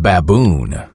baboon.